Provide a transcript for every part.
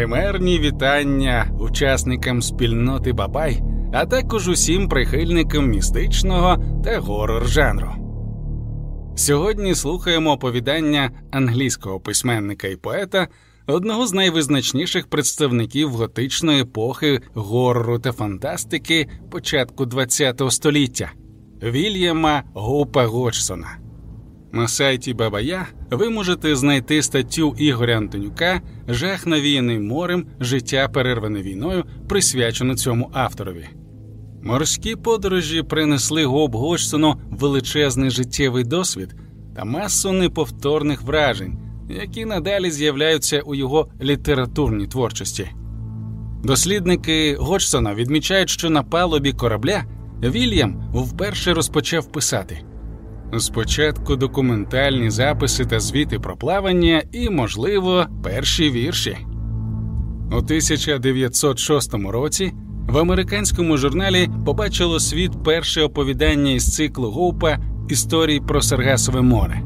Емерні вітання учасникам спільноти Бабай, а також усім прихильникам містичного та горор жанру. Сьогодні слухаємо оповідання англійського письменника і поета, одного з найвизначніших представників готичної епохи горору та фантастики початку ХХ століття Вільяма Гоупа Годжсона. На сайті Бабая ви можете знайти статтю Ігоря Антонюка Жах навіяний морем, життя перерване війною, присвячену цьому авторові. Морські подорожі принесли Гоб величезний життєвий досвід та масу неповторних вражень, які надалі з'являються у його літературній творчості. Дослідники Годжсона відмічають, що на палубі корабля Вільям вперше розпочав писати. Спочатку документальні записи та звіти про плавання і, можливо, перші вірші. У 1906 році в американському журналі побачило світ перше оповідання із циклу Гоупа історій про Саргасове море.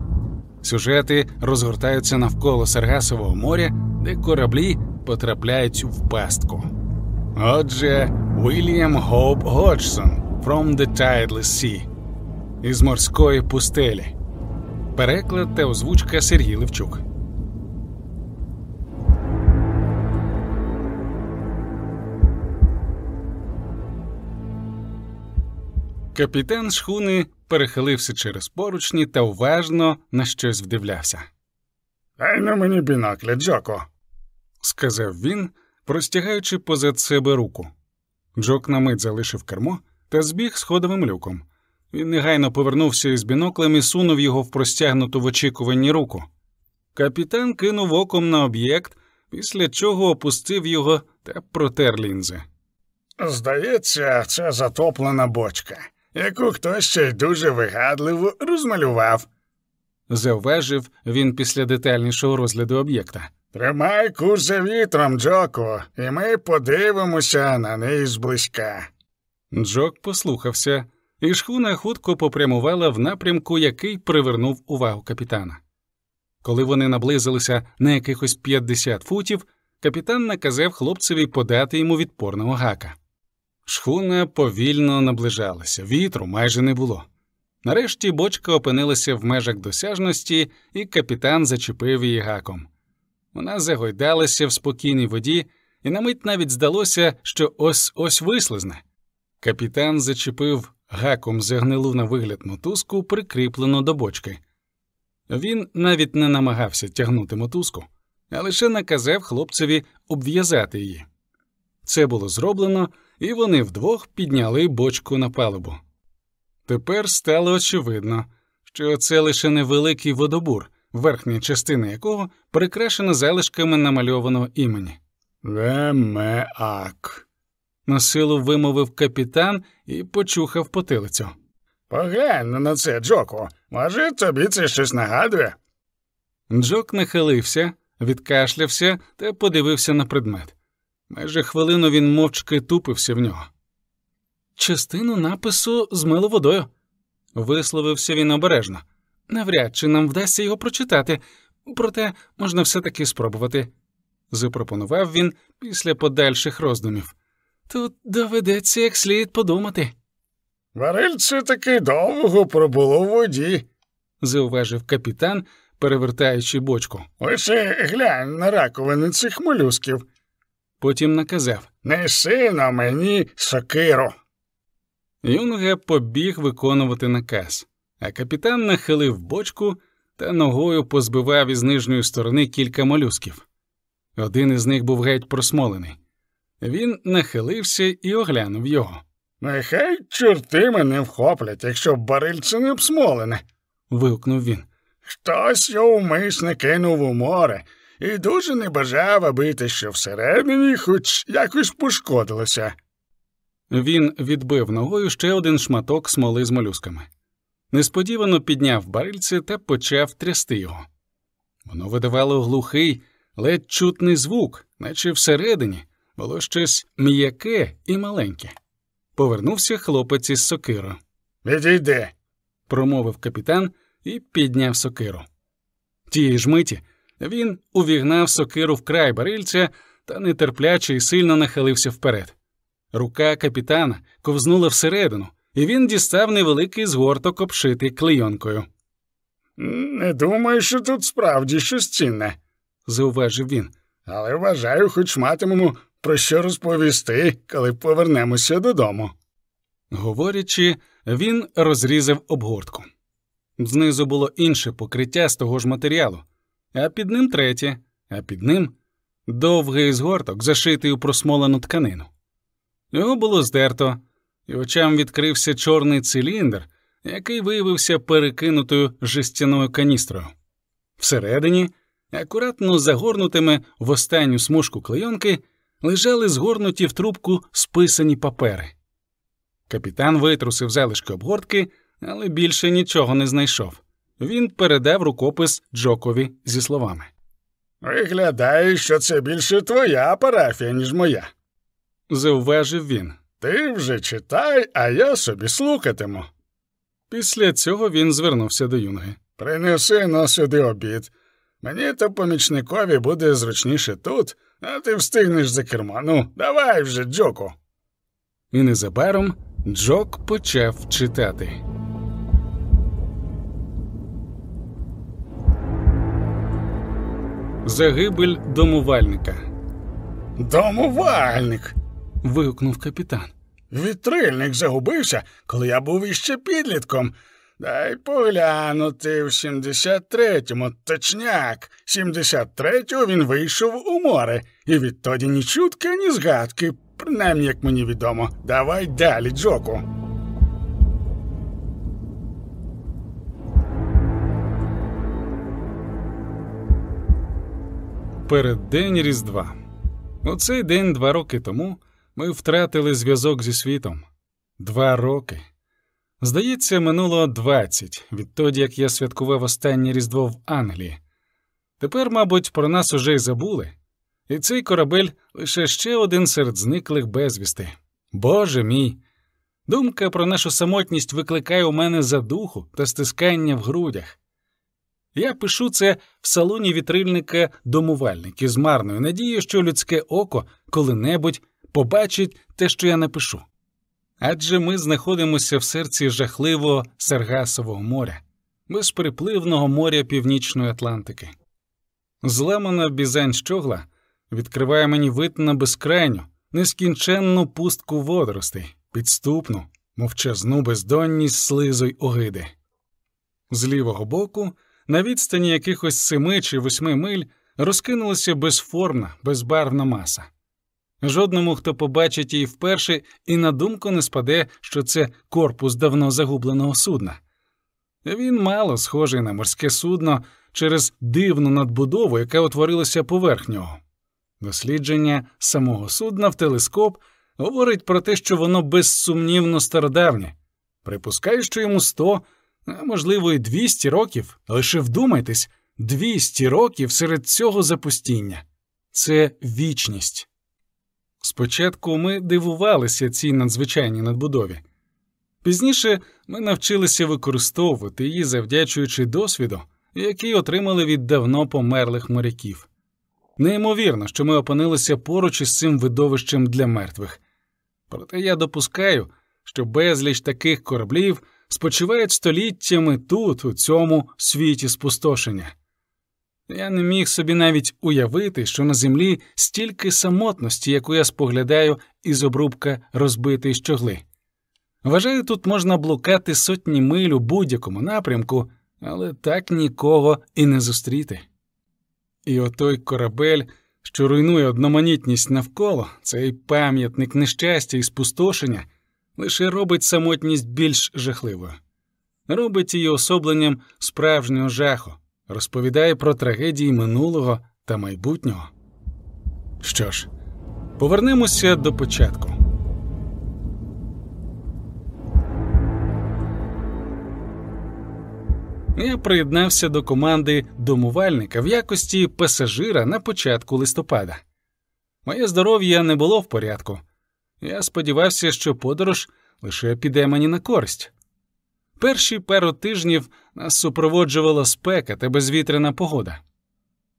Сюжети розгортаються навколо Саргасового моря, де кораблі потрапляють в пастку. Отже, Вільям Гоуп Годжсон «From the Tideless Sea» із морської пустелі. Переклад та озвучка Сергій Левчук. Капітан шхуни перехилився через поручні та уважно на щось вдивлявся. Дай на мені бінокля, Джоко, сказав він, простягаючи позад себе руку. Джок на мить залишив кермо та збіг сходовим люком. Він негайно повернувся із біноклем і сунув його в простягнуту в очікуванні руку. Капітан кинув оком на об'єкт, після чого опустив його та протер лінзи. Здається, це затоплена бочка, яку хтось ще й дуже вигадливо розмалював. Зауважив він після детальнішого розгляду об'єкта. Тримай курс за вітром, Джоко, і ми подивимося на неї зблизька. Джок послухався, і шхуна хутко попрямувала в напрямку, який привернув увагу капітана. Коли вони наблизилися на якихось 50 футів, капітан наказав хлопцеві подати йому відпорного гака. Шхуна повільно наближалася, вітру майже не було. Нарешті бочка опинилася в межах досяжності, і капітан зачепив її гаком. Вона загойдалася в спокійній воді, і на мить навіть здалося, що ось ось вислизне. Капітан зачепив гаком загнилу на вигляд мотузку, прикріплену до бочки. Він навіть не намагався тягнути мотузку, а лише наказав хлопцеві обв'язати її. Це було зроблено, і вони вдвох підняли бочку на палубу. Тепер стало очевидно, що це лише невеликий водобур, верхня частина якого прикрашена залишками намальованого імені. Лемеак. На силу вимовив капітан і почухав потилицю. Поглянь на це, Джоку. Може, тобі це щось нагадує? Джок нахилився, відкашлявся та подивився на предмет. Майже хвилину він мовчки тупився в нього. Частину напису змило водою, висловився він обережно. Навряд чи нам вдасться його прочитати, проте можна все таки спробувати, запропонував він після подальших роздумів. Тут доведеться як слід подумати. Варильце таки довго пробуло в воді, зауважив капітан, перевертаючи бочку. Лише глянь на раковини цих молюсків. Потім наказав Неси на мені сокиру. Юнга побіг виконувати наказ, а капітан нахилив бочку та ногою позбивав із нижньої сторони кілька молюсків. Один із них був геть просмолений. Він нахилився і оглянув його. Нехай чорти мене вхоплять, якщо барильце не обсмолене. вигукнув він. Хтось його вмисне кинув у море і дуже не бажав, аби те, що всередині хоч якось пошкодилося. Він відбив ногою ще один шматок смоли з молюсками. Несподівано підняв барильце та почав трясти його. Воно видавало глухий, ледь чутний звук, наче всередині було щось м'яке і маленьке. Повернувся хлопець із сокирою. Відійди, промовив капітан і підняв сокиру. Тієї ж миті він увігнав сокиру в край барильця та нетерпляче і сильно нахилився вперед. Рука капітана ковзнула всередину, і він дістав невеликий згорток, обшитий клейонкою. Не думаю, що тут справді щось цінне, зауважив він. Але вважаю, хоч матимемо про що розповісти, коли повернемося додому. Говорячи, він розрізав обгортку. Знизу було інше покриття з того ж матеріалу, а під ним третє, а під ним довгий згорток, зашитий у просмолену тканину. Його було здерто, і очам відкрився чорний циліндр, який виявився перекинутою жестяною каністрою. Всередині, акуратно загорнутими в останню смужку клейонки, лежали згорнуті в трубку списані папери. Капітан витрусив залишки обгортки, але більше нічого не знайшов. Він передав рукопис Джокові зі словами Виглядає, що це більше твоя парафія, ніж моя. Зауважив він. Ти вже читай, а я собі слухатиму. Після цього він звернувся до юнги. Принеси но сюди обід. Мені то помічникові буде зручніше тут, а ти встигнеш за кермо. Ну, давай вже, Джоку. І незабаром Джок почав читати. Загибель домувальника. Домувальник. вигукнув капітан. Вітрильник загубився, коли я був іще підлітком. Дай поглянути в 73-му, точняк. 73-го він вийшов у море, і відтоді ні чутки, ні згадки, принаймні, як мені відомо. Давай далі, Джоку. Переддень Різдва. У цей день два роки тому ми втратили зв'язок зі світом. Два роки. Здається, минуло двадцять відтоді, як я святкував останнє Різдво в Англії. Тепер, мабуть, про нас уже й забули, і цей корабель лише ще один серед зниклих безвісти. Боже мій! Думка про нашу самотність викликає у мене задуху та стискання в грудях. Я пишу це в салоні вітрильника домувальник із марною надією, що людське око коли-небудь побачить те, що я напишу. Адже ми знаходимося в серці жахливого Саргасового моря, безприпливного моря Північної Атлантики. Зламана бізань щогла відкриває мені вид на безкрайню, нескінченну пустку водоростей, підступну, мовчазну бездонність слизу й огиди. З лівого боку, на відстані якихось семи чи восьми миль, розкинулася безформна, безбарвна маса. Жодному, хто побачить її вперше, і на думку не спаде, що це корпус давно загубленого судна. Він мало схожий на морське судно через дивну надбудову, яка утворилася поверх нього. Дослідження самого судна в телескоп говорить про те, що воно безсумнівно стародавнє. Припускаю, що йому сто, а можливо, і двісті років, лише вдумайтесь, двісті років серед цього запустіння це вічність. Спочатку ми дивувалися цій надзвичайній надбудові. Пізніше ми навчилися використовувати її, завдячуючи досвіду, який отримали від давно померлих моряків. Неймовірно, що ми опинилися поруч із цим видовищем для мертвих. Проте я допускаю, що безліч таких кораблів спочивають століттями тут, у цьому світі спустошення. Я не міг собі навіть уявити, що на землі стільки самотності, яку я споглядаю із обрубка розбитої щогли. Вважаю, тут можна блукати сотні миль у будь-якому напрямку, але так нікого і не зустріти. І отой корабель, що руйнує одноманітність навколо, цей пам'ятник нещастя і спустошення, лише робить самотність більш жахливою, робить її особленням справжнього жаху розповідає про трагедії минулого та майбутнього. Що ж, повернемося до початку. Я приєднався до команди домувальника в якості пасажира на початку листопада. Моє здоров'я не було в порядку. Я сподівався, що подорож лише піде мені на користь. Перші пару тижнів нас супроводжувала спека та безвітряна погода.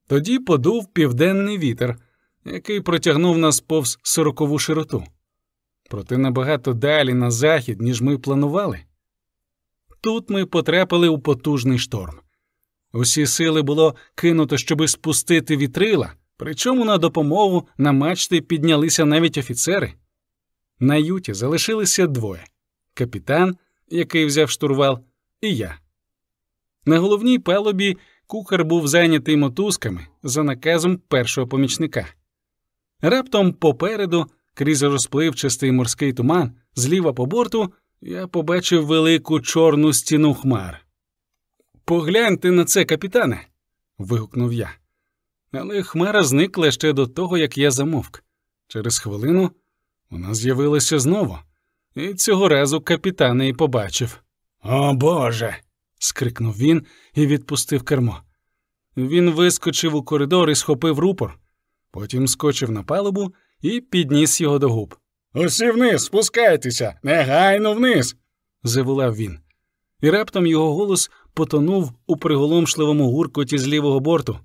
Тоді подув південний вітер, який протягнув нас повз сорокову широту, проте набагато далі на захід, ніж ми планували. Тут ми потрапили у потужний шторм. Усі сили було кинуто, щоби спустити вітрила, причому на допомогу на мачти піднялися навіть офіцери. На юті залишилися двоє капітан, який взяв штурвал, і я. На головній палубі кухар був зайнятий мотузками за наказом першого помічника. Раптом попереду, крізь розпливчастий морський туман, зліва по борту, я побачив велику чорну стіну хмар. Погляньте на це, капітане. вигукнув я. Але хмара зникла ще до того, як я замовк. Через хвилину вона з'явилася знову, і цього разу капітан її побачив. О Боже. скрикнув він і відпустив кермо. Він вискочив у коридор і схопив рупор, потім скочив на палубу і підніс його до губ. Усі вниз, спускайтеся, негайно вниз. заволав він, і раптом його голос потонув у приголомшливому гуркоті з лівого борту.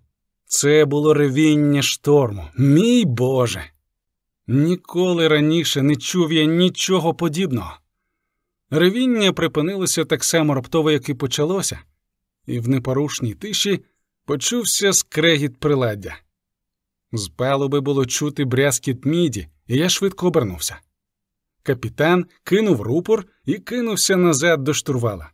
Це було ревіння шторму. Мій Боже. Ніколи раніше не чув я нічого подібного. Ревіння припинилося так само раптово, як і почалося, і в непорушній тиші почувся скрегіт приладдя. З палуби було чути брязкіт міді, і я швидко обернувся. Капітан кинув рупор і кинувся назад до штурвала.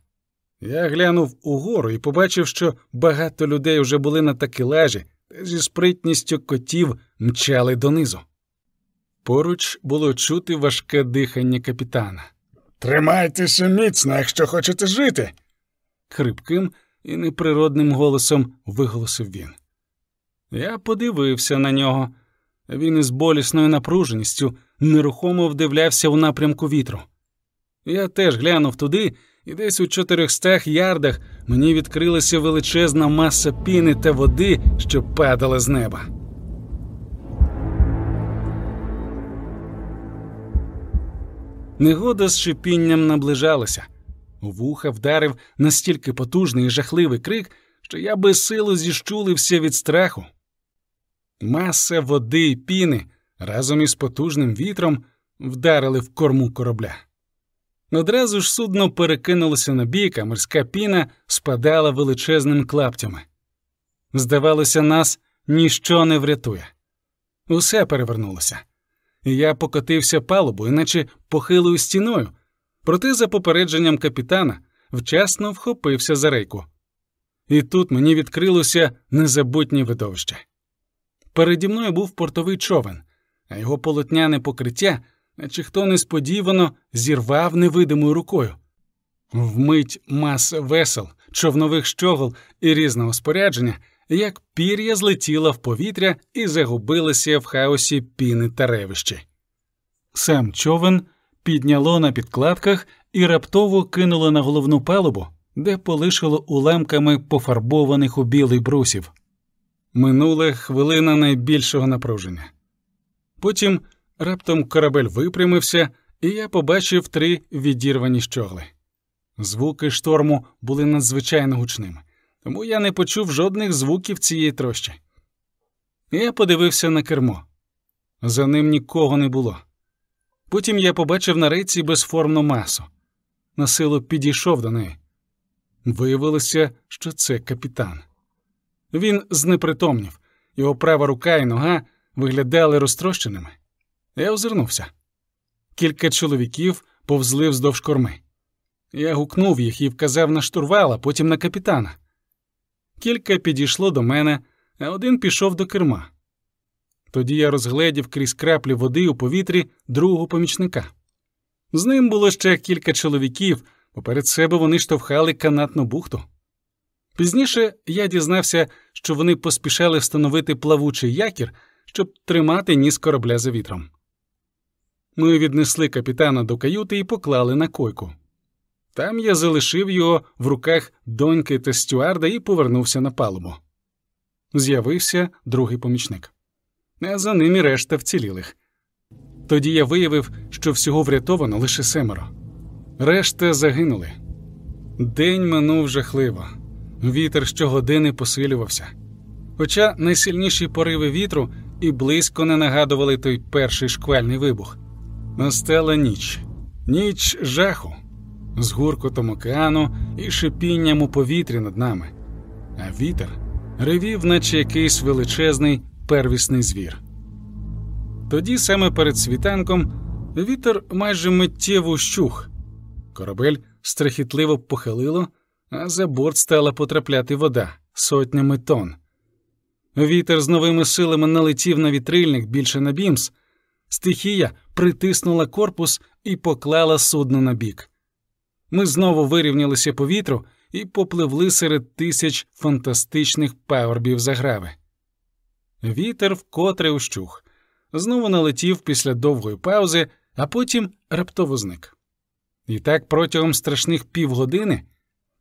Я глянув угору і побачив, що багато людей вже були на такелажі та зі спритністю котів мчали донизу. Поруч було чути важке дихання капітана. Тримайтеся міцно, якщо хочете жити. Хрипким і неприродним голосом виголосив він. Я подивився на нього. Він із болісною напруженістю нерухомо вдивлявся у напрямку вітру. Я теж глянув туди, і десь у чотирьохстах ярдах мені відкрилася величезна маса піни та води, що падала з неба. Негода з шипінням наближалася. У вуха вдарив настільки потужний і жахливий крик, що я без силу зіщулився від страху. Маса води і піни разом із потужним вітром вдарили в корму корабля. Одразу ж судно перекинулося на бік, а морська піна спадала величезними клаптями. Здавалося, нас ніщо не врятує. Усе перевернулося, я покотився палубою, наче похилою стіною, проте, за попередженням капітана, вчасно вхопився за рейку. І тут мені відкрилося незабутнє видовище. Переді мною був портовий човен, а його полотняне покриття, наче хто несподівано зірвав невидимою рукою. Вмить мас весел, човнових щогол і різного спорядження, як пір'я злетіла в повітря і загубилася в хаосі піни та ревищі. Сам човен підняло на підкладках і раптово кинуло на головну палубу, де полишило уламками пофарбованих у білий брусів. Минула хвилина найбільшого напруження. Потім раптом корабель випрямився, і я побачив три відірвані щогли. Звуки шторму були надзвичайно гучними, тому я не почув жодних звуків цієї трощі. Я подивився на кермо. За ним нікого не було. Потім я побачив на рейці безформну масу. На силу підійшов до неї. Виявилося, що це капітан. Він знепритомнів, його права рука і нога виглядали розтрощеними. Я озирнувся. Кілька чоловіків повзли вздовж корми. Я гукнув їх і вказав на штурвал, а потім на капітана. Кілька підійшло до мене, а один пішов до керма. Тоді я розгледів крізь краплі води у повітрі другого помічника. З ним було ще кілька чоловіків, поперед себе вони штовхали канатну бухту. Пізніше я дізнався, що вони поспішали встановити плавучий якір, щоб тримати ніс корабля за вітром. Ми віднесли капітана до каюти і поклали на койку. Там я залишив його в руках доньки та стюарда і повернувся на палубу. З'явився другий помічник, а за ним і решта вцілілих. Тоді я виявив, що всього врятовано лише семеро. Решта загинули. День минув жахливо. Вітер щогодини посилювався. Хоча найсильніші пориви вітру і близько не нагадували той перший шквальний вибух. Настала ніч, ніч жаху, з гуркотом океану і шипінням у повітрі над нами, а вітер ревів, наче якийсь величезний первісний звір. Тоді, саме перед світанком, вітер майже миттєво щух, корабель страхітливо похилило, а за борт стала потрапляти вода сотнями тонн. Вітер з новими силами налетів на вітрильник більше на бімс. Стихія притиснула корпус і поклала судно на бік. Ми знову вирівнялися по вітру і попливли серед тисяч фантастичних павербів заграви. Вітер вкотре ущух, знову налетів після довгої паузи, а потім раптово зник. І так протягом страшних півгодини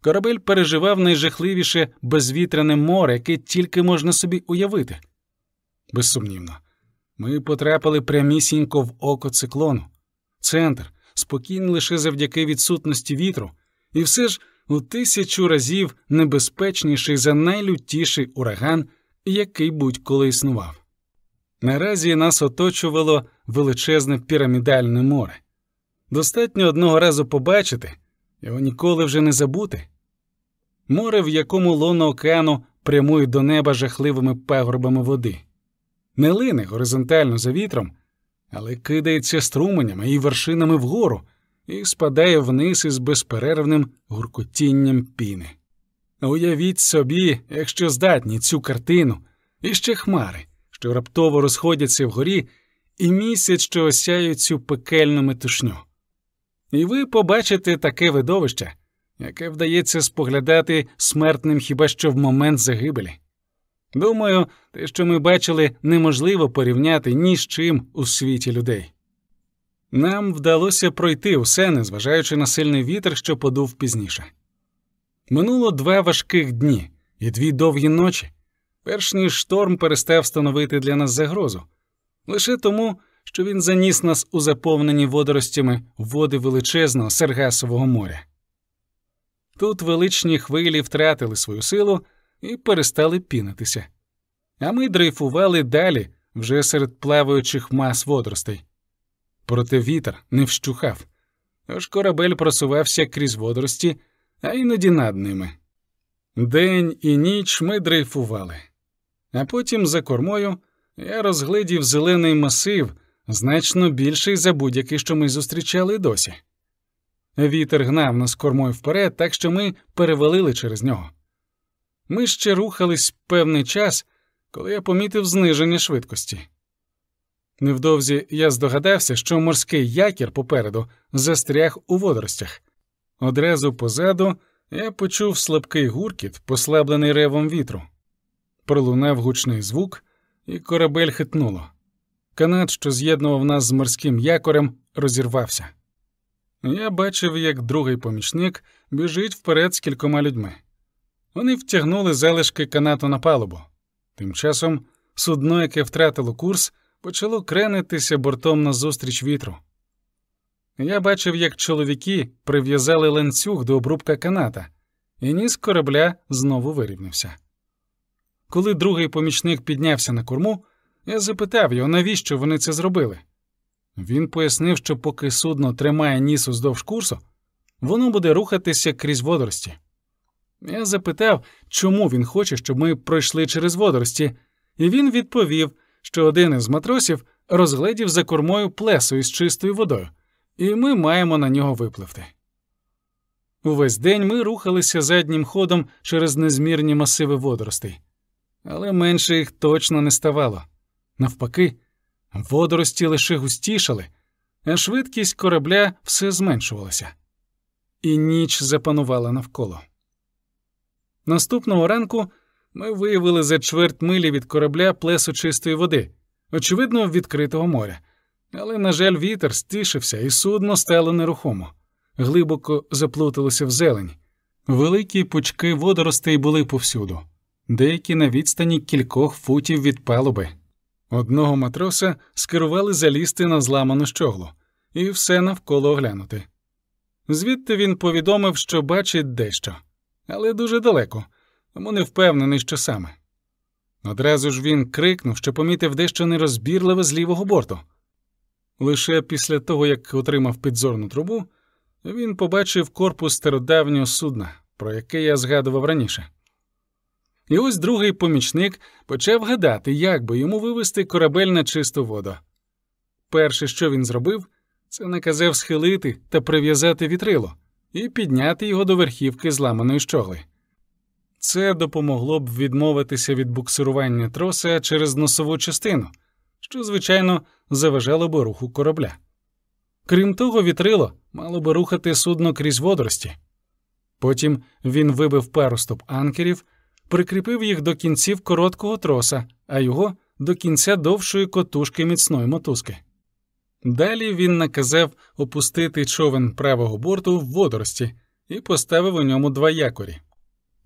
корабель переживав найжахливіше безвітряне море, яке тільки можна собі уявити. Безсумнівно, ми потрапили прямісінько в око циклону, центр, спокійний лише завдяки відсутності вітру, і все ж у тисячу разів небезпечніший за найлютіший ураган, який будь-коли існував. Наразі нас оточувало величезне пірамідальне море. Достатньо одного разу побачити, його ніколи вже не забути. Море, в якому лоно океану прямує до неба жахливими пагорбами води, не лине горизонтально за вітром, але кидається струменями і вершинами вгору і спадає вниз із безперервним гуркотінням піни. Уявіть собі, якщо здатні цю картину, і ще хмари, що раптово розходяться вгорі, і місяць, що осяють цю пекельну метушню. І ви побачите таке видовище, яке вдається споглядати смертним хіба що в момент загибелі. Думаю, те, що ми бачили, неможливо порівняти ні з чим у світі людей. Нам вдалося пройти усе, незважаючи на сильний вітер, що подув пізніше. Минуло два важких дні і дві довгі ночі, перш ніж шторм перестав становити для нас загрозу, лише тому, що він заніс нас у заповнені водоростями води величезного Сергасового моря. Тут величні хвилі втратили свою силу і перестали пінитися, а ми дрейфували далі вже серед плаваючих мас водоростей. Проте вітер не вщухав, тож корабель просувався крізь водорості, а іноді над ними. День і ніч ми дрейфували, а потім за кормою я розглядів зелений масив, значно більший за будь-який, що ми зустрічали досі. Вітер гнав нас кормою вперед, так що ми перевалили через нього. Ми ще рухались певний час, коли я помітив зниження швидкості. Невдовзі я здогадався, що морський якір попереду застряг у водоростях. Одразу позаду я почув слабкий гуркіт, послаблений ревом вітру. Пролунав гучний звук, і корабель хитнуло. Канат, що з'єднував нас з морським якорем, розірвався. Я бачив, як другий помічник біжить вперед з кількома людьми. Вони втягнули залишки канату на палубу. Тим часом судно, яке втратило курс, почало кренитися бортом назустріч вітру. Я бачив, як чоловіки прив'язали ланцюг до обрубка каната, і ніс корабля знову вирівнявся. Коли другий помічник піднявся на корму, я запитав його, навіщо вони це зробили. Він пояснив, що поки судно тримає ніс уздовж курсу, воно буде рухатися крізь водорості. Я запитав, чому він хоче, щоб ми пройшли через водорості, і він відповів, що один із матросів розгледів за кормою плесо із чистою водою, і ми маємо на нього випливти. Увесь день ми рухалися заднім ходом через незмірні масиви водоростей, але менше їх точно не ставало. Навпаки, водорості лише густішали, а швидкість корабля все зменшувалася, і ніч запанувала навколо. Наступного ранку ми виявили за чверть милі від корабля плесо чистої води, очевидно, відкритого моря. Але, на жаль, вітер стишився, і судно стало нерухомо, глибоко заплуталося в зелень. Великі пучки водоростей були повсюду, деякі на відстані кількох футів від палуби. Одного матроса скерували залізти на зламану щоглу і все навколо оглянути. Звідти він повідомив, що бачить дещо, але дуже далеко, тому не впевнений, що саме. Одразу ж він крикнув, що помітив дещо нерозбірливе з лівого борту. Лише після того, як отримав підзорну трубу, він побачив корпус стародавнього судна, про яке я згадував раніше. І ось другий помічник почав гадати, як би йому вивести корабель на чисту воду. Перше, що він зробив, це наказав схилити та прив'язати вітрило і підняти його до верхівки зламаної щогли. Це допомогло б відмовитися від буксирування троса через носову частину, що, звичайно, заважало би руху корабля. Крім того, вітрило мало би рухати судно крізь водорості. Потім він вибив пару анкерів, прикріпив їх до кінців короткого троса, а його до кінця довшої котушки міцної мотузки. Далі він наказав опустити човен правого борту в водорості і поставив у ньому два якорі.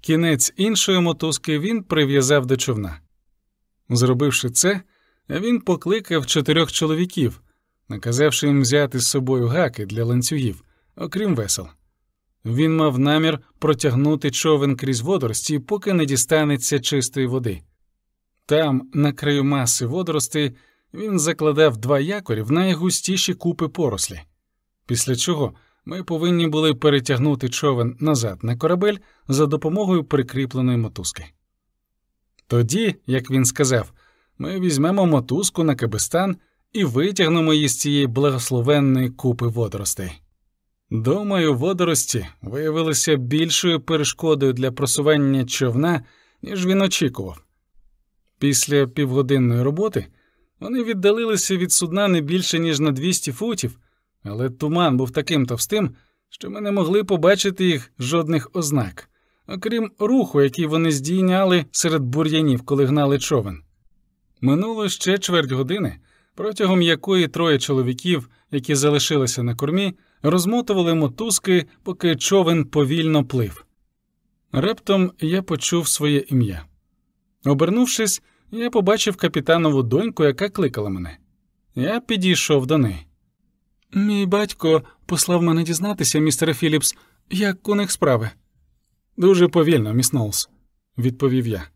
Кінець іншої мотузки він прив'язав до човна. Зробивши це, він покликав чотирьох чоловіків, наказавши їм взяти з собою гаки для ланцюгів, окрім весел. Він мав намір протягнути човен крізь водорості, поки не дістанеться чистої води. Там, на краю маси водоростей, він закладав два якорі в найгустіші купи порослі, після чого ми повинні були перетягнути човен назад на корабель за допомогою прикріпленої мотузки. Тоді, як він сказав, ми візьмемо мотузку на кабистан і витягнемо її з цієї благословенної купи водоростей. Думаю, водорості виявилися більшою перешкодою для просування човна, ніж він очікував. Після півгодинної роботи вони віддалилися від судна не більше, ніж на 200 футів, але туман був таким товстим, що ми не могли побачити їх жодних ознак, окрім руху, який вони здійняли серед бур'янів, коли гнали човен. Минуло ще чверть години, протягом якої троє чоловіків, які залишилися на кормі, розмотували мотузки, поки човен повільно плив. Раптом я почув своє ім'я. Обернувшись, я побачив капітанову доньку, яка кликала мене. Я підійшов до неї. Мій батько послав мене дізнатися, містере Філіпс, як у них справи. Дуже повільно, міс Ноулс», – відповів я.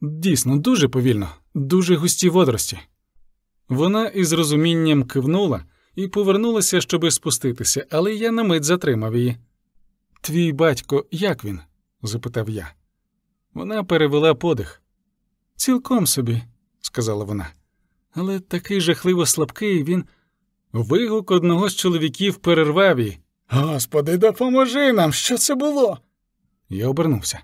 Дійсно, дуже повільно, дуже густі водорості. Вона із розумінням кивнула і повернулася, щоби спуститися, але я на мить затримав її. Твій батько, як він? запитав я. Вона перевела подих. Цілком собі, сказала вона, але такий жахливо слабкий він. Вигук одного з чоловіків перервав її. Господи, допоможи нам, що це було? Я обернувся.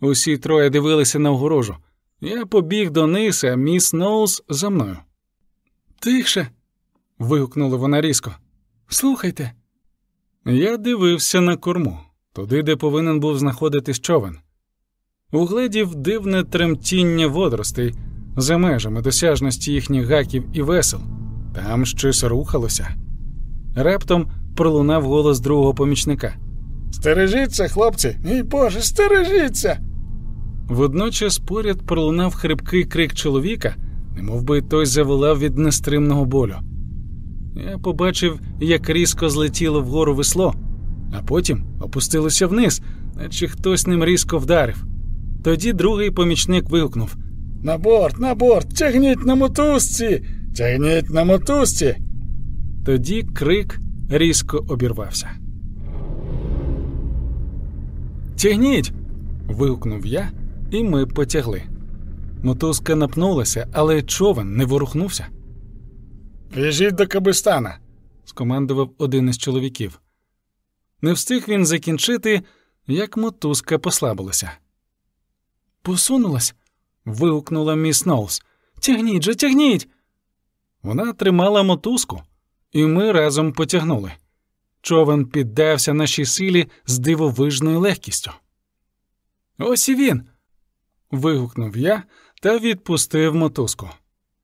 Усі троє дивилися на огорожу. Я побіг до ниса, а міс Ноулс за мною. Тихше. вигукнула вона різко. Слухайте. Я дивився на корму, туди, де повинен був знаходитись човен. Угледів дивне тремтіння водоростей за межами досяжності їхніх гаків і весел. Там щось рухалося. Раптом пролунав голос другого помічника. Стережіться, хлопці, мій Боже, стережіться. Водночас поряд пролунав хрипкий крик чоловіка, немов би той заволав від нестримного болю. Я побачив, як різко злетіло вгору весло, а потім опустилося вниз, наче хтось ним різко вдарив. Тоді другий помічник вигукнув На борт, на борт, тягніть на мотузці, тягніть на мотузці. Тоді крик різко обірвався. Тягніть. вигукнув я, і ми потягли. Мотузка напнулася, але човен не ворухнувся. Віжіть до Кабистана, скомандував один із чоловіків. Не встиг він закінчити, як мотузка послабилася. Посунулась. вигукнула міс Ноулс. Тягніть же, тягніть. Вона тримала мотузку, і ми разом потягнули. Човен піддався нашій силі з дивовижною легкістю. Ось і він. вигукнув я та відпустив мотузку.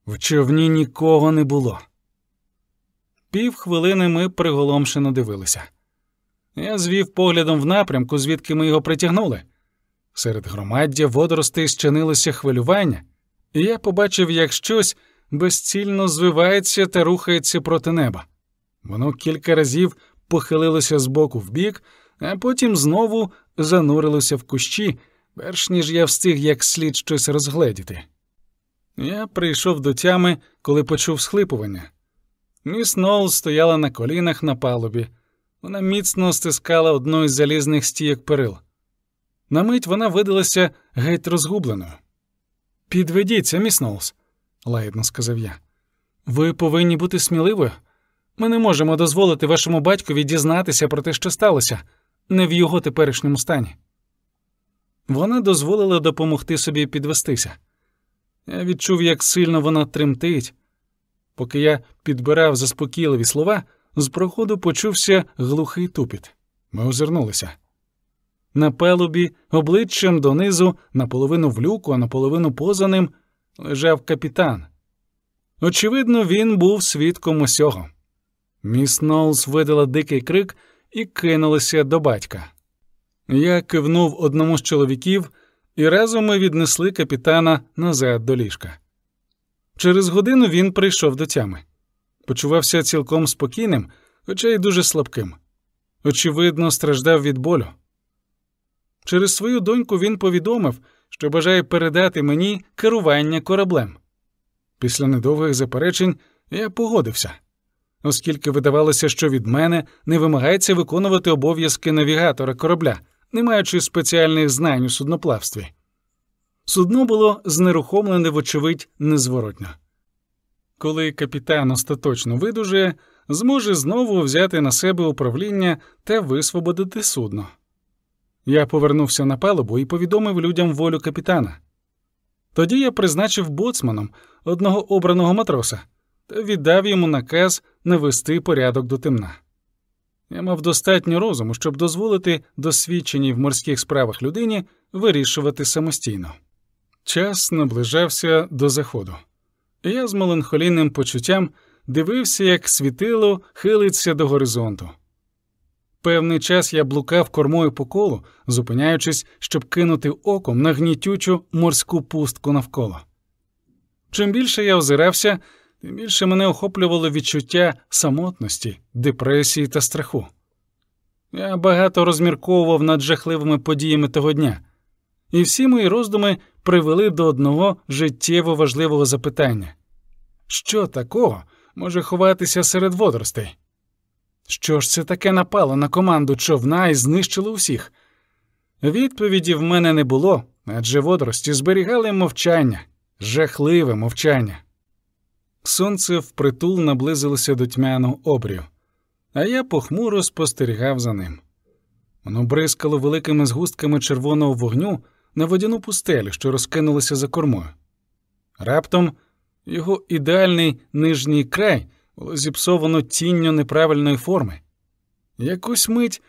В човні нікого не було. Пів хвилини ми приголомшено дивилися. Я звів поглядом в напрямку, звідки ми його притягнули. Серед громаддя водоростей щинилося хвилювання, і я побачив, як щось безцільно звивається та рухається проти неба. Воно кілька разів похилилося з боку в бік, а потім знову занурилося в кущі, перш ніж я встиг як слід щось розгледіти. Я прийшов до тями, коли почув схлипування. Міс Ноул стояла на колінах на палубі. Вона міцно стискала одну із залізних стійок перил. На мить вона видалася геть розгубленою. Підведіться, міс Ноулс», – лагідно сказав я. Ви повинні бути сміливою. Ми не можемо дозволити вашому батькові дізнатися про те, що сталося, не в його теперішньому стані. Вона дозволила допомогти собі підвестися. Я відчув, як сильно вона тремтить. Поки я підбирав заспокійливі слова, з проходу почувся глухий тупіт. Ми озирнулися. На пелубі, обличчям донизу, наполовину в люку, а наполовину поза ним, лежав капітан. Очевидно, він був свідком усього. Міс Ноулс видала дикий крик і кинулася до батька. Я кивнув одному з чоловіків, і разом ми віднесли капітана назад до ліжка. Через годину він прийшов до тями. Почувався цілком спокійним, хоча й дуже слабким. Очевидно, страждав від болю. Через свою доньку він повідомив, що бажає передати мені керування кораблем. Після недовгих заперечень я погодився, оскільки видавалося, що від мене не вимагається виконувати обов'язки навігатора корабля, не маючи спеціальних знань у судноплавстві. Судно було знерухомлене, вочевидь, незворотно. Коли капітан остаточно видужує, зможе знову взяти на себе управління та висвободити судно. Я повернувся на палубу і повідомив людям волю капітана. Тоді я призначив боцманом одного обраного матроса та віддав йому наказ навести порядок до темна. Я мав достатньо розуму, щоб дозволити досвідченій в морських справах людині вирішувати самостійно. Час наближався до заходу, і я з меланхолійним почуттям дивився, як світило хилиться до горизонту. Певний час я блукав кормою по колу, зупиняючись, щоб кинути оком на гнітючу морську пустку навколо. Чим більше я озирався, тим більше мене охоплювало відчуття самотності, депресії та страху. Я багато розмірковував над жахливими подіями того дня, і всі мої роздуми привели до одного життєво важливого запитання що такого може ховатися серед водоростей? Що ж це таке напало на команду човна і знищило усіх? Відповіді в мене не було, адже водорості зберігали мовчання, жахливе мовчання. Сонце впритул наблизилося до тьмяного обрію, а я похмуро спостерігав за ним. Воно бризкало великими згустками червоного вогню на водяну пустелю, що розкинулася за кормою. Раптом його ідеальний нижній край було зіпсовано тінню неправильної форми. Якусь мить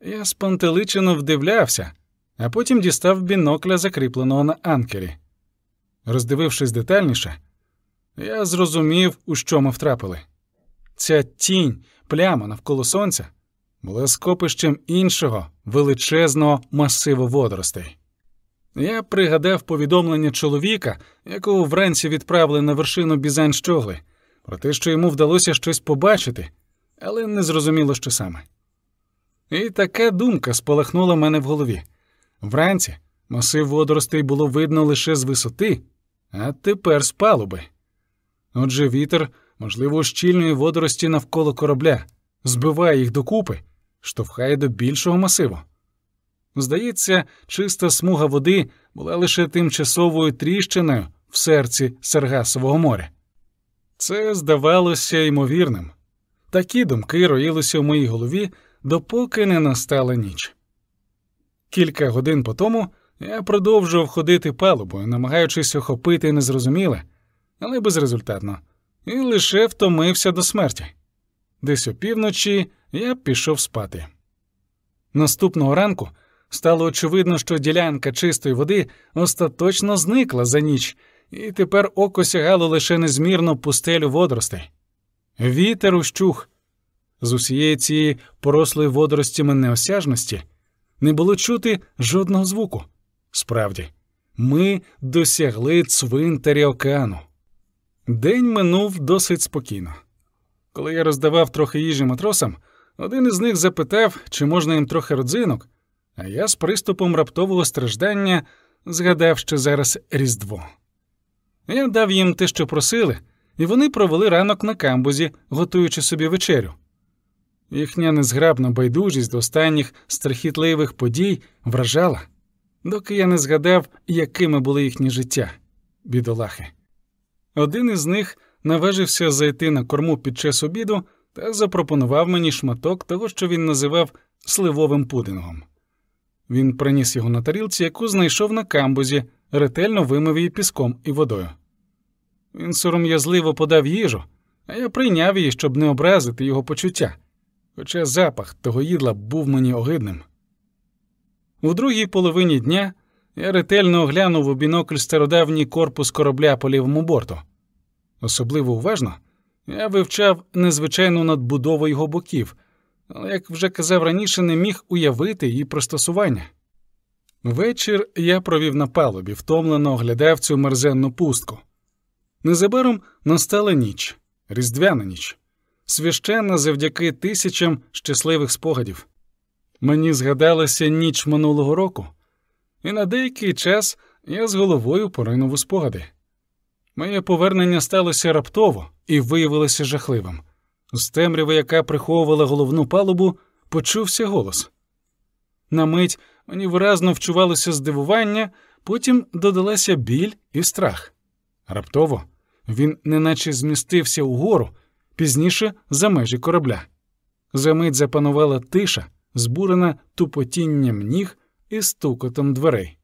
я спантеличено вдивлявся, а потім дістав бінокля, закріпленого на анкері. Роздивившись детальніше, я зрозумів, у що ми втрапили. Ця тінь, пляма навколо сонця, була скопищем іншого величезного масиву водоростей. Я пригадав повідомлення чоловіка, якого вранці відправили на вершину бізань щогли, про те, що йому вдалося щось побачити, але не зрозуміло, що саме. І така думка спалахнула мене в голові. Вранці масив водоростей було видно лише з висоти, а тепер з палуби. Отже, вітер, можливо, щільної водорості навколо корабля, збиває їх докупи, штовхає до більшого масиву. Здається, чиста смуга води була лише тимчасовою тріщиною в серці Саргасового моря. Це здавалося ймовірним. Такі думки роїлися в моїй голові, допоки не настала ніч. Кілька годин по тому я продовжував ходити палубою, намагаючись охопити незрозуміле, але безрезультатно, і лише втомився до смерті. Десь опівночі я пішов спати. Наступного ранку стало очевидно, що ділянка чистої води остаточно зникла за ніч, і тепер око сягало лише незмірно пустелю водоростей. Вітер ущух. З усієї цієї порослої водоростями неосяжності не було чути жодного звуку. Справді, ми досягли цвинтаря океану. День минув досить спокійно. Коли я роздавав трохи їжі матросам, один із них запитав, чи можна їм трохи родзинок, а я з приступом раптового страждання згадав, що зараз Різдво. Я дав їм те, що просили, і вони провели ранок на камбузі, готуючи собі вечерю. Їхня незграбна байдужість до останніх страхітливих подій вражала, доки я не згадав, якими були їхні життя, бідолахи. Один із них наважився зайти на корму під час обіду та запропонував мені шматок того, що він називав сливовим пудингом. Він приніс його на тарілці, яку знайшов на камбузі, ретельно вимив її піском і водою. Він сором'язливо подав їжу, а я прийняв її, щоб не образити його почуття, хоча запах того їдла був мені огидним. У другій половині дня я ретельно оглянув у бінокль стародавній корпус корабля по лівому борту. Особливо уважно я вивчав незвичайну надбудову його боків, але, як вже казав раніше, не міг уявити її пристосування. Вечір я провів на палубі, втомлено оглядав цю мерзенну пустку. Незабаром настала ніч, різдвяна ніч, священна завдяки тисячам щасливих спогадів. Мені згадалася ніч минулого року, і на деякий час я з головою поринув у спогади. Моє повернення сталося раптово і виявилося жахливим. З темряви, яка приховувала головну палубу, почувся голос. На мить мені виразно вчувалося здивування, потім додалася біль і страх. Раптово він неначе змістився угору, пізніше за межі корабля. Замить запанувала тиша, збурена тупотінням ніг і стукотом дверей.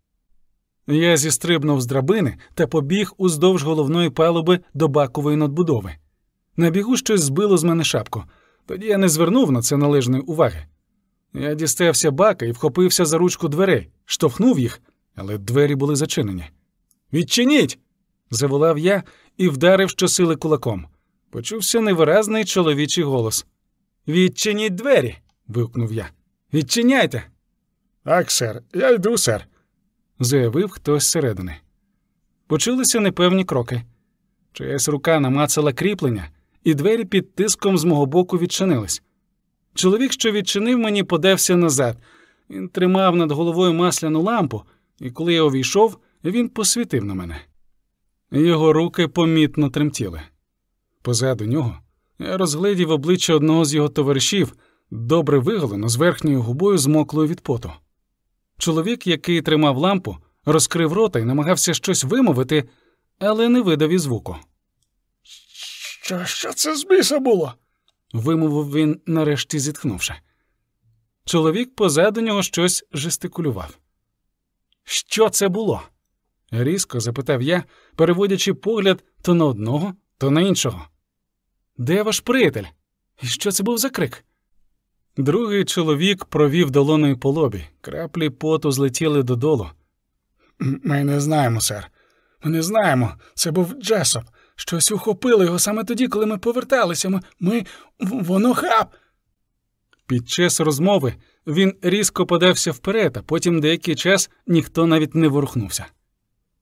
Я зістрибнув з драбини та побіг уздовж головної палуби до бакової надбудови. На бігу щось збило з мене шапку, тоді я не звернув на це належної уваги. Я дістався бака і вхопився за ручку дверей, штовхнув їх, але двері були зачинені. Відчиніть. Заволав я і вдарив щосили кулаком. Почувся невиразний чоловічий голос. Відчиніть двері. вигукнув я. Відчиняйте. Так, сер, я йду, сер, заявив хтось зсередини. Почулися непевні кроки. Чиясь рука намацала кріплення, і двері під тиском з мого боку відчинились. Чоловік, що відчинив мені, подався назад. Він тримав над головою масляну лампу, і коли я увійшов, він посвітив на мене. Його руки помітно тремтіли. Позаду нього я розглядів обличчя одного з його товаришів, добре виголено, з верхньою губою змоклою від поту. Чоловік, який тримав лампу, розкрив рота і намагався щось вимовити, але не видав і звуку. Що що це з біса було? вимовив він, нарешті зітхнувши. Чоловік позаду нього щось жестикулював. Що це було? Різко запитав я, переводячи погляд то на одного, то на іншого. Де ваш приятель? І що це був за крик? Другий чоловік провів долоною по лобі, краплі поту злетіли додолу. Ми не знаємо, сер. Ми не знаємо. Це був Джесоп. Щось ухопило його саме тоді, коли ми поверталися. Ми. ми... Воно хап. Під час розмови він різко подався вперед, а потім деякий час ніхто навіть не ворухнувся.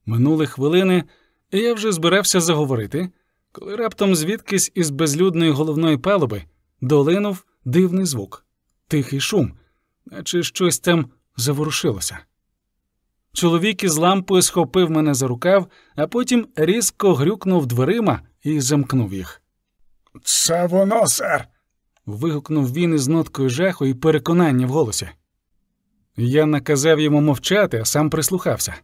Минули хвилини, і я вже збирався заговорити, коли раптом звідкись із безлюдної головної палуби долинув дивний звук, тихий шум, наче щось там заворушилося. Чоловік із лампою схопив мене за рукав, а потім різко грюкнув дверима і замкнув їх. Це воно, сер. вигукнув він із ноткою жаху і переконання в голосі. Я наказав йому мовчати, а сам прислухався.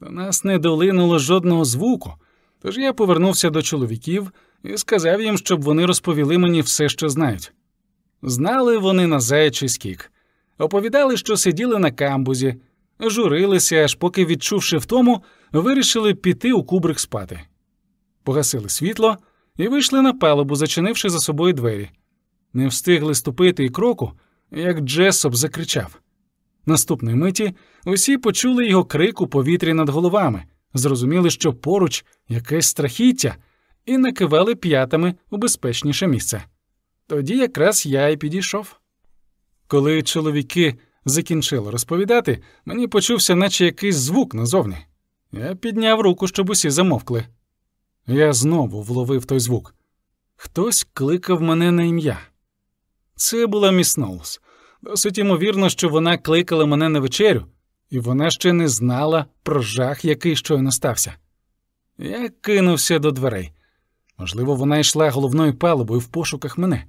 До нас не долинуло жодного звуку, тож я повернувся до чоловіків і сказав їм, щоб вони розповіли мені все, що знають. Знали вони на заячий скік, оповідали, що сиділи на камбузі, журилися, аж поки, відчувши втому, вирішили піти у кубрик спати. Погасили світло і вийшли на палубу, зачинивши за собою двері. Не встигли ступити і кроку, як Джесоп закричав. Наступної миті усі почули його крик у повітрі над головами, зрозуміли, що поруч якесь страхіття, і накивали п'ятами у безпечніше місце. Тоді якраз я й підійшов. Коли чоловіки закінчили розповідати, мені почувся, наче якийсь звук назовні. Я підняв руку, щоб усі замовкли. Я знову вловив той звук. Хтось кликав мене на ім'я. Це була міс Ноулс. Досить ймовірно, що вона кликала мене на вечерю, і вона ще не знала про жах, який щойно стався. Я кинувся до дверей. Можливо, вона йшла головною палубою в пошуках мене,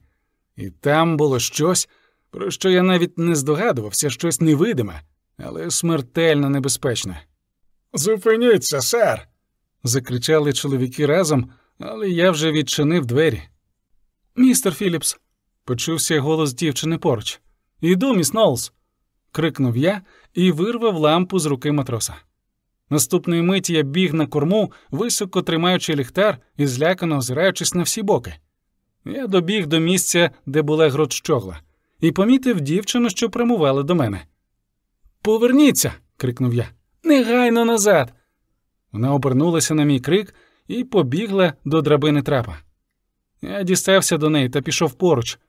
і там було щось, про що я навіть не здогадувався, щось невидиме, але смертельно небезпечне. Зупиніться, сер. закричали чоловіки разом, але я вже відчинив двері. Містер Філіпс, почувся голос дівчини поруч. Іду, міс Нолс. крикнув я і вирвав лампу з руки матроса. Наступної миті я біг на корму, високо тримаючи ліхтар і злякано озираючись на всі боки. Я добіг до місця, де була грот і помітив дівчину, що прямувала до мене. Поверніться. крикнув я. Негайно назад. Вона обернулася на мій крик і побігла до драбини трапа. Я дістався до неї та пішов поруч.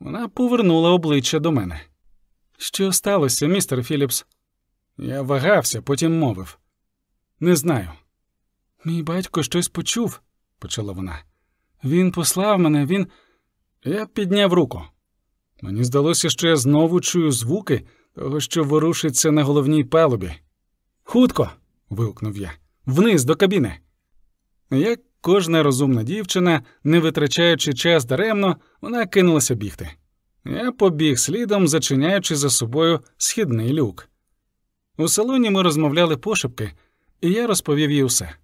Вона повернула обличчя до мене. Що сталося, містер Філіпс? Я вагався, потім мовив. Не знаю. Мій батько щось почув, почала вона. Він послав мене, він. Я підняв руку. Мені здалося, що я знову чую звуки того, що ворушиться на головній палубі. Хутко. вигукнув я. Вниз до кабіни. Як кожна розумна дівчина, не витрачаючи час даремно, вона кинулася бігти. Я побіг слідом, зачиняючи за собою східний люк. У салоні ми розмовляли пошепки, і я розповів їй усе.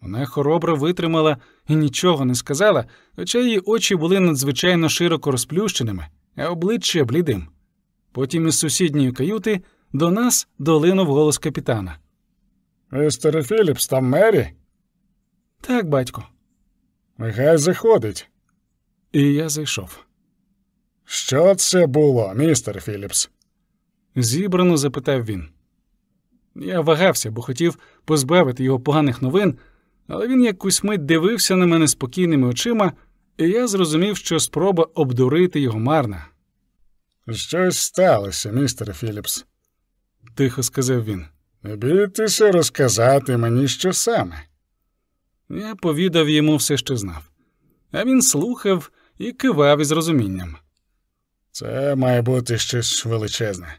Вона хоробро витримала і нічого не сказала, хоча її очі були надзвичайно широко розплющеними, а обличчя блідим. Потім із сусідньої каюти до нас долинув голос капітана. Містер Філіпс, там Мері? Так, батько. Нехай заходить. І я зайшов. Що це було, містер Філіпс? Зібрано запитав він. Я вагався, бо хотів позбавити його поганих новин, але він якусь мить дивився на мене спокійними очима, і я зрозумів, що спроба обдурити його марна. Щось сталося, містер Філіпс, тихо сказав він. Не бійтеся розказати мені, що саме. Я повідав йому все, що знав, а він слухав і кивав із розумінням. Це має бути щось величезне,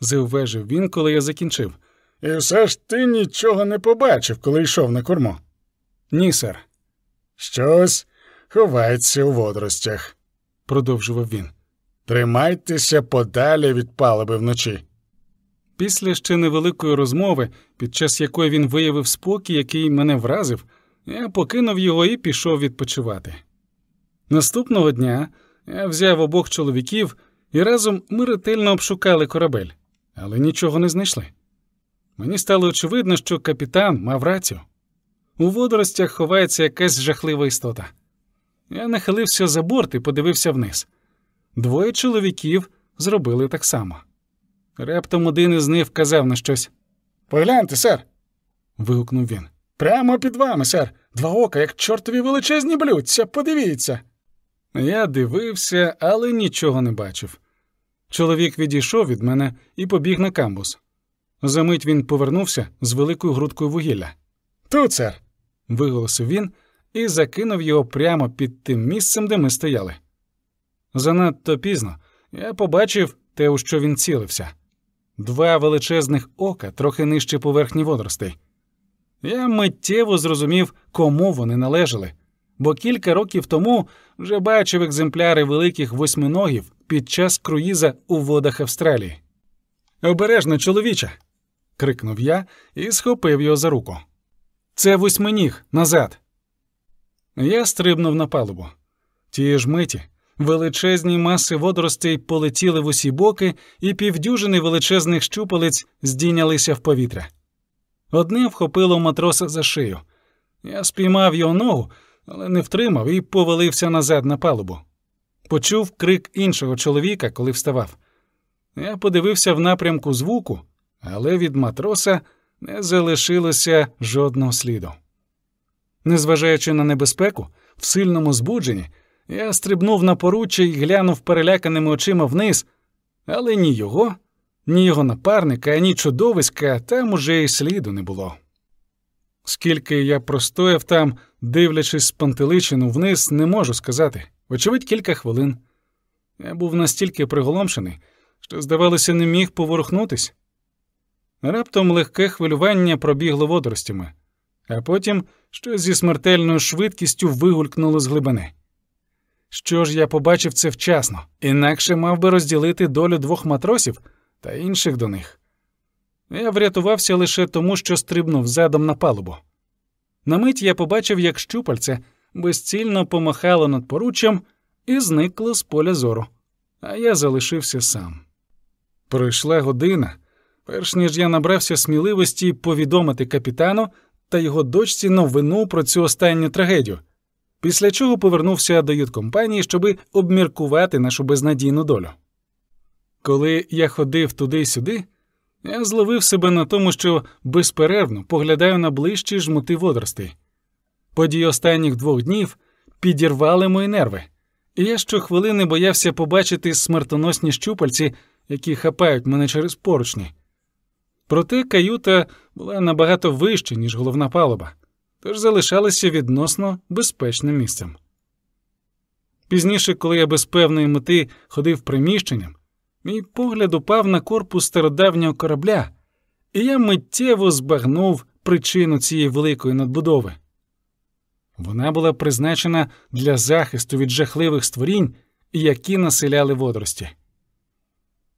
зауважив він, коли я закінчив. І все ж ти нічого не побачив, коли йшов на корму. Ні, сер. Щось ховається у водоростях, продовжував він. Тримайтеся подалі від палиби вночі. Після ще невеликої розмови, під час якої він виявив спокій, який мене вразив, я покинув його і пішов відпочивати. Наступного дня я взяв обох чоловіків і разом ми ретельно обшукали корабель, але нічого не знайшли. Мені стало очевидно, що капітан мав рацію. У водоростях ховається якась жахлива істота. Я нахилився за борт і подивився вниз. Двоє чоловіків зробили так само. Раптом один із них вказав на щось. Погляньте, сер. вигукнув він. Прямо під вами, сер. Два ока, як чортові величезні блюдця, подивіться. Я дивився, але нічого не бачив. Чоловік відійшов від мене і побіг на камбус. Замить він повернувся з великою грудкою вугілля. Тут, сер. виголосив він і закинув його прямо під тим місцем, де ми стояли. Занадто пізно я побачив те, у що він цілився два величезних ока трохи нижче поверхні водоростей. Я миттєво зрозумів, кому вони належали, бо кілька років тому вже бачив екземпляри великих восьминогів під час круїза у водах Австралії. Обережно, чоловіче. крикнув я і схопив його за руку. Це восьминіг назад. Я стрибнув на палубу. Тієї ж миті величезні маси водоростей полетіли в усі боки, і півдюжини величезних щупалець здійнялися в повітря. Одне вхопило матроса за шию. Я спіймав його ногу, але не втримав і повалився назад на палубу. Почув крик іншого чоловіка, коли вставав. Я подивився в напрямку звуку, але від матроса не залишилося жодного сліду. Незважаючи на небезпеку, в сильному збудженні я стрибнув на поруччя і глянув переляканими очима вниз, але ні його, ні його напарника, ані чудовиська там уже й сліду не було. Скільки я простояв там, дивлячись з пантеличину вниз, не можу сказати, вочевидь, кілька хвилин. Я був настільки приголомшений, що, здавалося, не міг поворухнутись. Раптом легке хвилювання пробігло водоростями, а потім щось зі смертельною швидкістю вигулькнуло з глибини. Що ж я побачив це вчасно, інакше мав би розділити долю двох матросів та інших до них. Я врятувався лише тому, що стрибнув задом на палубу. На мить я побачив, як щупальце безцільно помахало над поруччям і зникло з поля зору, а я залишився сам. Пройшла година, перш ніж я набрався сміливості повідомити капітану та його дочці новину про цю останню трагедію, після чого повернувся до юткомпанії, щоби обміркувати нашу безнадійну долю. Коли я ходив туди-сюди, я зловив себе на тому, що безперервно поглядаю на ближчі жмути водоростей. Події останніх двох днів підірвали мої нерви, і я щохвилини боявся побачити смертоносні щупальці, які хапають мене через поручні. Проте каюта була набагато вища, ніж головна палуба, тож залишалася відносно безпечним місцем. Пізніше, коли я без певної мети ходив приміщенням, мій погляд упав на корпус стародавнього корабля, і я миттєво збагнув причину цієї великої надбудови. Вона була призначена для захисту від жахливих створінь, які населяли водорості.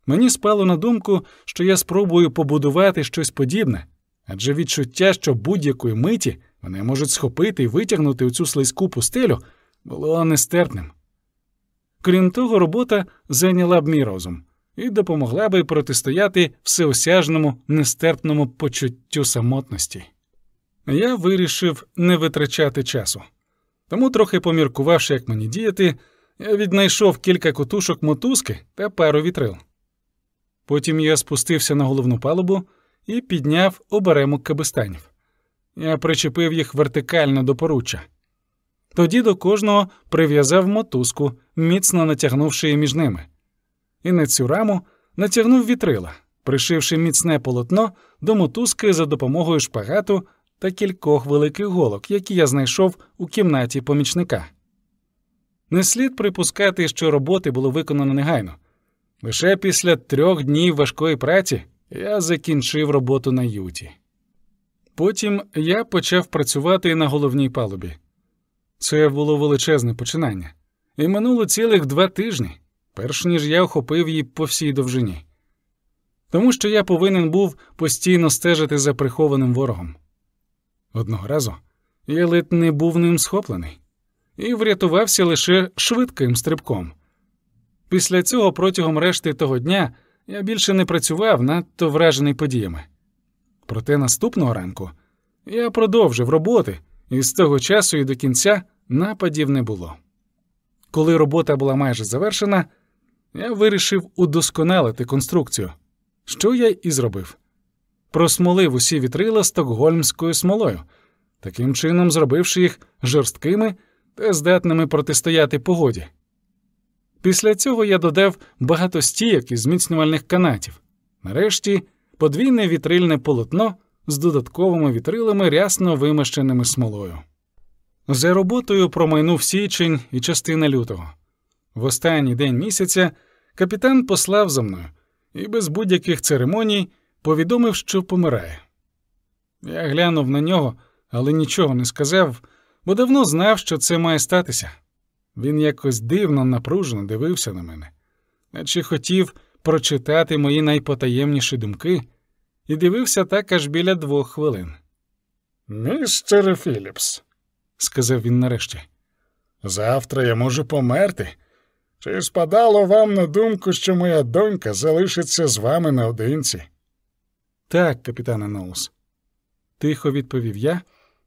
Мені спало на думку, що я спробую побудувати щось подібне, адже відчуття, що будь-якої миті мене можуть схопити і витягнути у цю слизьку пустелю, було нестерпним. Крім того, робота зайняла б мій розум і допомогла би протистояти всеосяжному нестерпному почуттю самотності. Я вирішив не витрачати часу. Тому, трохи поміркувавши, як мені діяти, я віднайшов кілька котушок мотузки та пару вітрил. Потім я спустився на головну палубу і підняв оберемок кабестанів. Я причепив їх вертикально до поруччя. Тоді до кожного прив'язав мотузку, міцно натягнувши її між ними, і на цю раму натягнув вітрила, пришивши міцне полотно до мотузки за допомогою шпагату та кількох великих голок, які я знайшов у кімнаті помічника. Не слід припускати, що роботи було виконано негайно. Лише після трьох днів важкої праці я закінчив роботу на юті. Потім я почав працювати на головній палубі. Це було величезне починання, і минуло цілих два тижні, перш ніж я охопив її по всій довжині. Тому що я повинен був постійно стежити за прихованим ворогом. Одного разу я ледь не був ним схоплений і врятувався лише швидким стрибком. Після цього протягом решти того дня я більше не працював надто вражений подіями. Проте наступного ранку я продовжив роботи, і з того часу і до кінця нападів не було. Коли робота була майже завершена, я вирішив удосконалити конструкцію, що я і зробив. Просмолив усі вітрила стокгольмською смолою, таким чином зробивши їх жорсткими та здатними протистояти погоді. Після цього я додав багато стійок із зміцнювальних канатів. Нарешті подвійне вітрильне полотно з додатковими вітрилами рясно вимащеними смолою. За роботою промайнув січень і частина лютого. В останній день місяця капітан послав за мною і без будь-яких церемоній повідомив, що помирає. Я глянув на нього, але нічого не сказав, бо давно знав, що це має статися. Він якось дивно напружено дивився на мене, наче хотів прочитати мої найпотаємніші думки, і дивився так аж біля двох хвилин. Містер Філіпс, сказав він нарешті, завтра я можу померти. Чи спадало вам на думку, що моя донька залишиться з вами наодинці? Так, капітане Ноус, тихо відповів я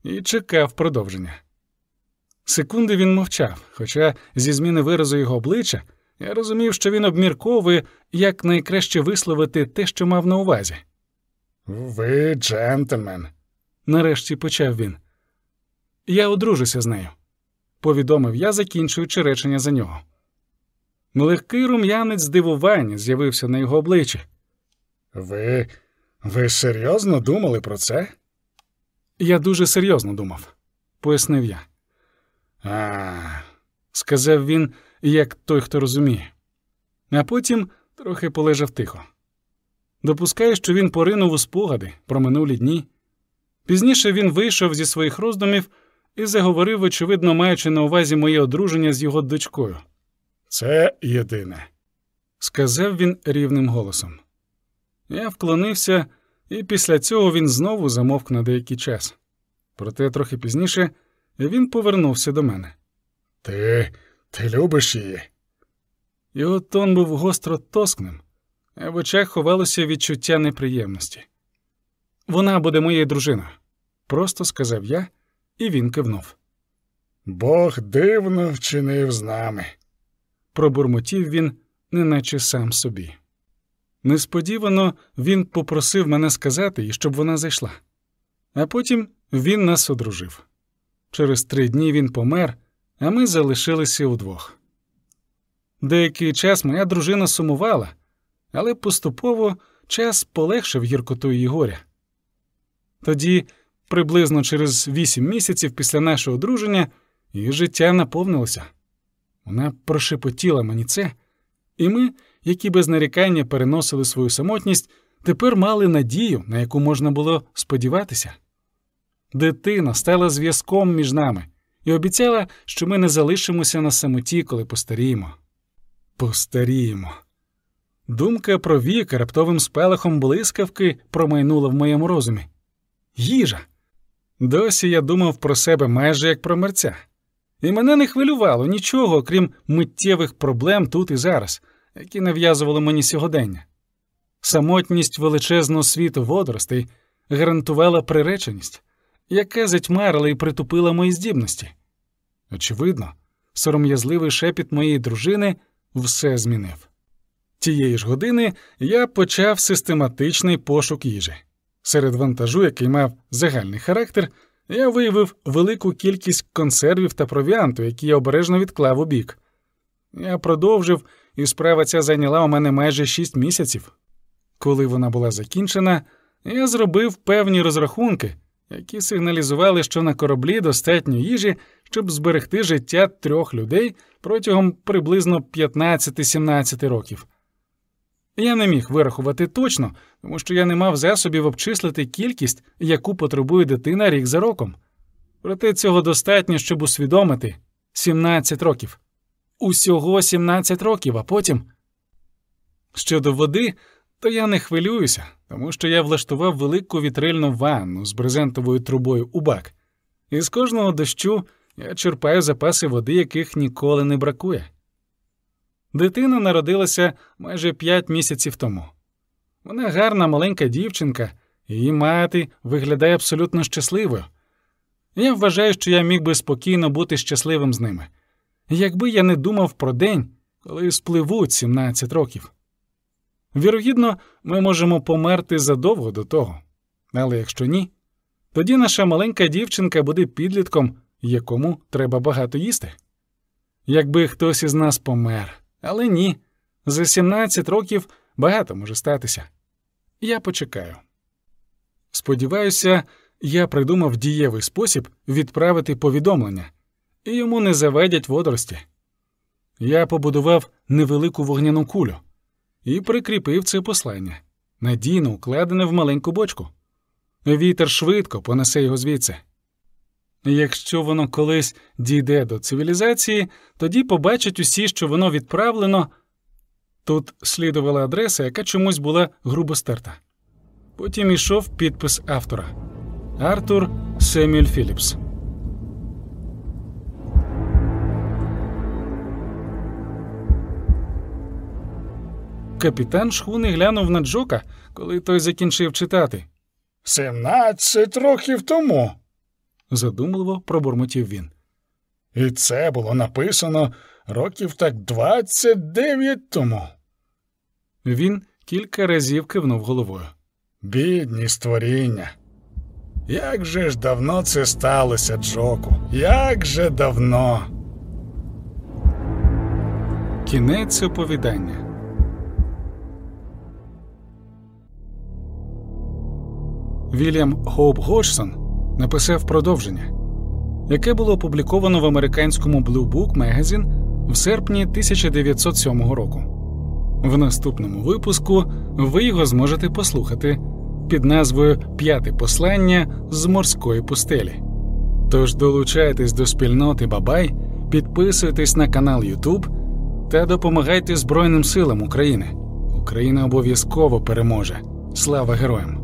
і чекав продовження. Секунди він мовчав, хоча зі зміни виразу його обличчя я розумів, що він обмірковує, як найкраще висловити те, що мав на увазі. Ви джентльмен, нарешті почав він. Я одружуся з нею, повідомив я, закінчуючи речення за нього. Легкий рум'янець здивування з'явився на його обличчі. Ви. ви серйозно думали про це? Я дуже серйозно думав, пояснив я. А, сказав він, як той, хто розуміє. А потім трохи полежав тихо. Допускаю, що він поринув у спогади про минулі дні. Пізніше він вийшов зі своїх роздумів і заговорив, очевидно, маючи на увазі моє одруження з його дочкою. Це єдине, сказав він рівним голосом. Я вклонився, і після цього він знову замовк на деякий час. Проте трохи пізніше він повернувся до мене. Ти ти любиш її? Його тон був гостро тоскним, а в очах ховалося відчуття неприємності. Вона буде моєю дружиною, просто сказав я, і він кивнув. Бог дивно вчинив з нами, пробурмотів він, неначе сам собі. Несподівано він попросив мене сказати їй, щоб вона зайшла, а потім він нас одружив. Через три дні він помер, а ми залишилися удвох. Деякий час моя дружина сумувала, але поступово час полегшив гіркоту її горя. Тоді, приблизно через вісім місяців після нашого одруження, її життя наповнилося. Вона прошепотіла мені це, і ми, які без нарікання переносили свою самотність, тепер мали надію, на яку можна було сподіватися. Дитина стала зв'язком між нами і обіцяла, що ми не залишимося на самоті, коли постаріємо. Постаріємо. Думка про вік раптовим спелахом блискавки промайнула в моєму розумі. Їжа. Досі я думав про себе майже як про мерця, і мене не хвилювало нічого, окрім миттєвих проблем тут і зараз, які нав'язували мені сьогодення. Самотність величезного світу водоростей гарантувала приреченість, яка затьмарила і притупила мої здібності. Очевидно, сором'язливий шепіт моєї дружини все змінив. Тієї ж години я почав систематичний пошук їжі. Серед вантажу, який мав загальний характер, я виявив велику кількість консервів та провіанту, які я обережно відклав у бік. Я продовжив, і справа ця зайняла у мене майже шість місяців. Коли вона була закінчена, я зробив певні розрахунки, які сигналізували, що на кораблі достатньо їжі, щоб зберегти життя трьох людей протягом приблизно 15-17 років. Я не міг вирахувати точно, тому що я не мав засобів обчислити кількість, яку потребує дитина рік за роком. Проте цього достатньо, щоб усвідомити 17 років. Усього 17 років, а потім. Щодо води, то я не хвилююся, тому що я влаштував велику вітрильну ванну з брезентовою трубою у бак, і з кожного дощу я черпаю запаси води, яких ніколи не бракує. Дитина народилася майже п'ять місяців тому. Вона гарна маленька дівчинка, її мати виглядає абсолютно щасливою. Я вважаю, що я міг би спокійно бути щасливим з ними, якби я не думав про день, коли спливуть 17 років. Вірогідно, ми можемо померти задовго до того, але якщо ні, тоді наша маленька дівчинка буде підлітком, якому треба багато їсти. Якби хтось із нас помер. Але ні, за 17 років багато може статися. Я почекаю. Сподіваюся, я придумав дієвий спосіб відправити повідомлення, і йому не заведять водорості. Я побудував невелику вогняну кулю і прикріпив це послання, надійно укладене в маленьку бочку. Вітер швидко понесе його звідси. Якщо воно колись дійде до цивілізації, тоді побачать усі, що воно відправлено. Тут слідувала адреса, яка чомусь була грубо стерта. Потім ішов підпис автора Артур Семюель Філіпс. Капітан шхуни глянув на Джока, коли той закінчив читати. Сімнадцять років тому задумливо пробурмотів він. І це було написано років так двадцять дев'ять тому. Він кілька разів кивнув головою. Бідні створіння. Як же ж давно це сталося, Джоку? Як же давно? Кінець оповідання. Вільям Хоуп Годжсон написав продовження, яке було опубліковано в американському Blue Book Magazine в серпні 1907 року. В наступному випуску ви його зможете послухати під назвою П'яте послання з морської пустелі. Тож долучайтесь до спільноти Бабай, підписуйтесь на канал YouTube та допомагайте Збройним силам України. Україна обов'язково переможе. Слава героям!